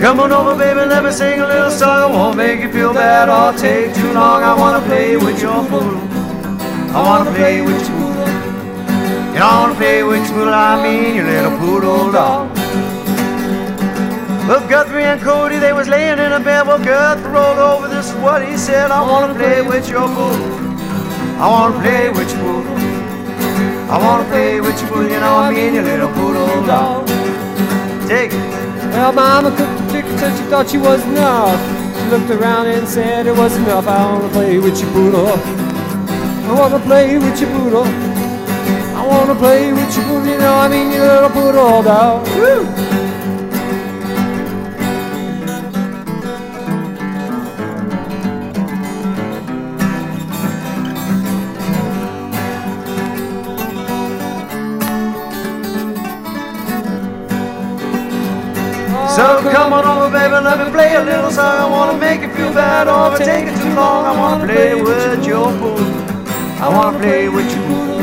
Come on over, baby, let me sing a little song. Won't make you feel bad or take too long. I wanna play with your poodle. I wanna play with your poodle. And I wanna play with your poodle, I mean your little poodle dog. Well, Guthrie and Cody, they was laying in a bed. Well, Guthrie rolled over, this is what he said. I wanna play with your poodle. I wanna play with your poodle. I mean your little poodle dog. Take it. Well, Mama cooked the chicken till she thought she was enough. She looked around and said it was enough. I wanna play with your poodle. I wanna play with your poodle. I wanna play with your poodle, you know I mean your little poodle dog. So come on over, baby, let me play a little song. I wanna make you feel bad or take it too long. I wanna play with your poodle. I wanna play with your poodle.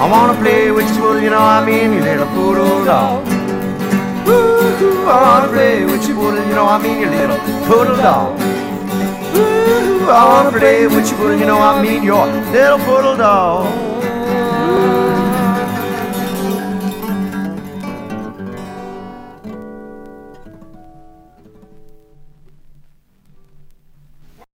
I wanna play with your poodle, you know I mean, you little poodle dog. Woo-hoo, I wanna play with your poodle, you know I mean, you little poodle dog. Woo-hoo, I wanna play with your poodle, you know I mean, your little poodle dog.